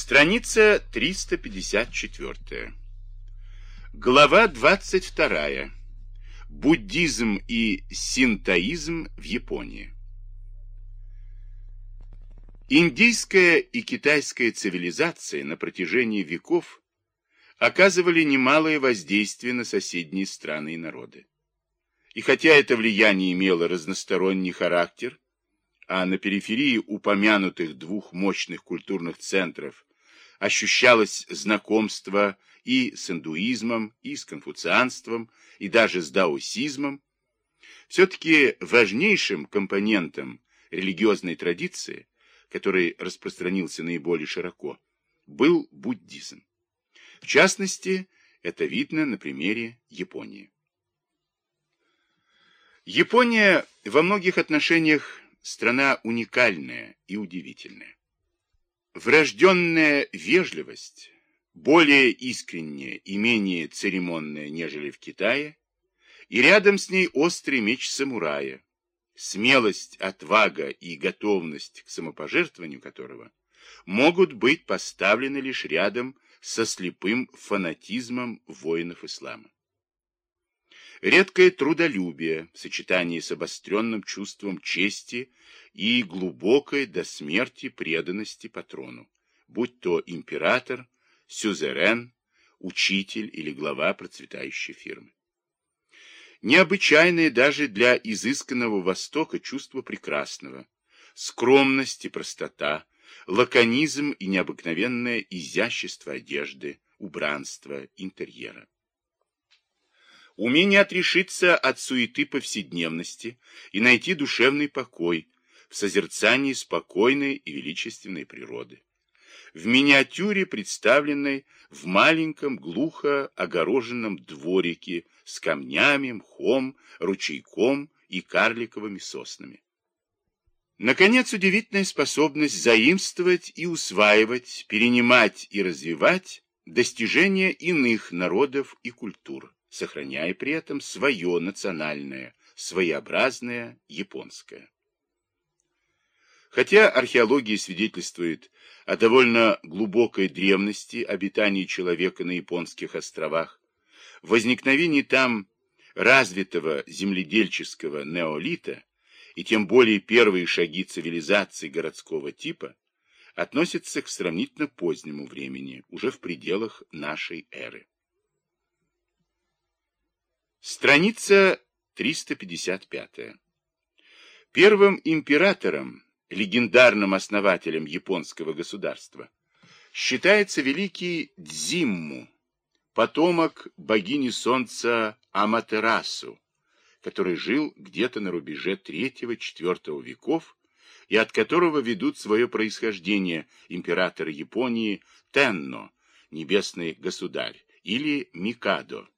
Страница 354. Глава 22. Буддизм и синтоизм в Японии. Индийская и китайская цивилизации на протяжении веков оказывали немалое воздействие на соседние страны и народы. И хотя это влияние имело разносторонний характер, а на периферии упомянутых двух мощных культурных центров ощущалось знакомство и с индуизмом, и с конфуцианством, и даже с даосизмом, все-таки важнейшим компонентом религиозной традиции, который распространился наиболее широко, был буддизм. В частности, это видно на примере Японии. Япония во многих отношениях страна уникальная и удивительная. Врожденная вежливость, более искренняя и менее церемонная, нежели в Китае, и рядом с ней острый меч самурая, смелость, отвага и готовность к самопожертвованию которого могут быть поставлены лишь рядом со слепым фанатизмом воинов ислама. Редкое трудолюбие в сочетании с обостренным чувством чести и глубокой до смерти преданности патрону, будь то император, сюзерен, учитель или глава процветающей фирмы. Необычайное даже для изысканного Востока чувство прекрасного, скромность и простота, лаконизм и необыкновенное изящество одежды, убранства, интерьера. Умение отрешиться от суеты повседневности и найти душевный покой в созерцании спокойной и величественной природы. В миниатюре, представленной в маленьком глухо огороженном дворике с камнями, мхом, ручейком и карликовыми соснами. Наконец, удивительная способность заимствовать и усваивать, перенимать и развивать достижения иных народов и культур сохраняя при этом свое национальное, своеобразное японское. Хотя археология свидетельствует о довольно глубокой древности обитания человека на японских островах, возникновении там развитого земледельческого неолита и тем более первые шаги цивилизации городского типа относятся к сравнительно позднему времени, уже в пределах нашей эры. Страница 355. Первым императором, легендарным основателем японского государства, считается великий Дзимму, потомок богини солнца Аматерасу, который жил где-то на рубеже III-IV веков и от которого ведут свое происхождение императоры Японии Тенно, небесный государь, или Микадо,